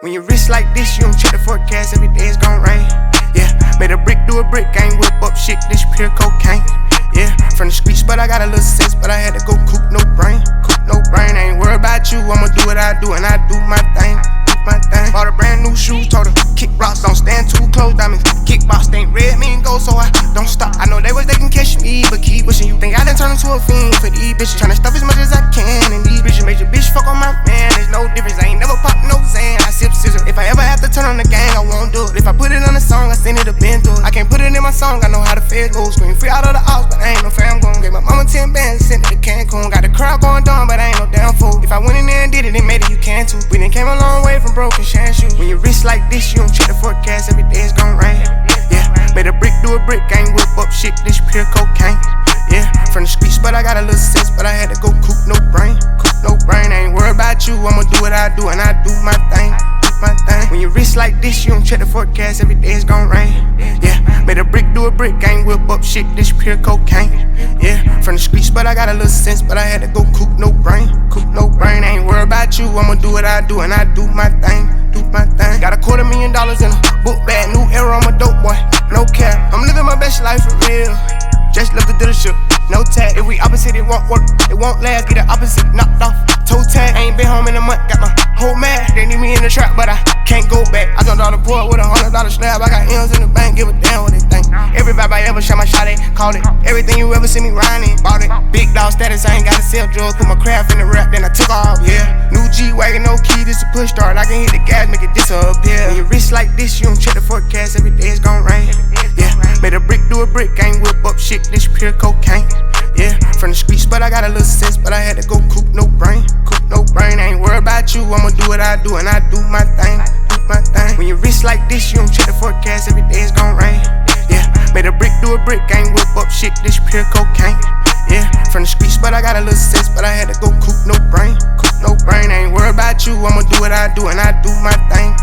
When you wrist like this, you don't check the forecast, every day it's gon' rain. Yeah, made a brick do a brick, I ain't whip up shit, this pure cocaine. Yeah, from the streets, but I got a little sense, but I had to go coupe no brain. Coupe no brain, I ain't worried about you, I'ma do what I do, and I do my thing. My thing. Bought a brand new shoes, told her, kick rocks, don't stand too close, diamonds. Kickbox ain't red, mean go, so I don't stop. I know they was they can catch me, but keep wishing you think I done turned into a fiend for these bitches. Tryna stuff as much as I can, and these bitches made your bitch fuck on my man. There's no difference, a been through. I can't put it in my song, I know how the fed goes. Scream free out of the house, but I ain't no fam gon' Gave my mama 10 bands, sent it to Cancun. Got the crowd going down, but I ain't no damn fool. If I went in there and did it, then made it, you can too. We done came a long way from broken shan shoes. When you wrist like this, you don't check the forecast, every day it's gon' rain. Yeah, made a brick do a brick, I ain't whip up shit, this pure cocaine. Yeah, from the streets, but I got a little sense, but I had to go coupe no brain. Coupe no brain, I ain't worried about you, I'ma do what I do, and I do my thing. My thing. When you wrist like this, you don't check the forecast, every day it's gon' rain. Yeah, made a brick do a brick, I ain't whip up shit, this pure cocaine. Yeah, from the streets, but I got a little sense, but I had to go coupe no brain. Coupe no brain, I ain't worried about you, I'ma do what I do, and I do my thing. Do my thing. Got a quarter million dollars in a book bag, new era, I'm a dope boy. No cap, I'm living my best life for real. Just left the dealership, no tag. If we opposite, it won't work. It won't last. Get the opposite knocked off. Toe tag. I ain't been home in a month. Got my. They need me in the trap, but I can't go back. I jumped out the port with a hundred dollar slab. I got M's in the bank. Give a damn what they think. Every vibe I ever shot my shot at, called it. Everything you ever see me riding, bought it. Big dog status. I ain't gotta sell drugs. Put my craft in the rap, then I took off. Yeah. New G wagon, no key. This a push start. I can hit the gas, make it disappear. When you wrist like this, you don't check the forecast. Every day it's gon' rain. Yeah. Made a brick do a brick. I ain't whip up shit. This pure cocaine. Yeah, from the streets, but I got a little sense, but I had to go coupe no brain. I'ma do what I do, and I do my thing. Do my thing. When you wrist like this, you don't check the forecast, every day it's gon' rain. Yeah, made a brick do a brick, I ain't whip up shit, this pure cocaine. Yeah, from the streets, but I got a little sense, but I had to go coupe no brain. Coupe no brain, I ain't worried about you, I'ma do what I do, and I do my thing.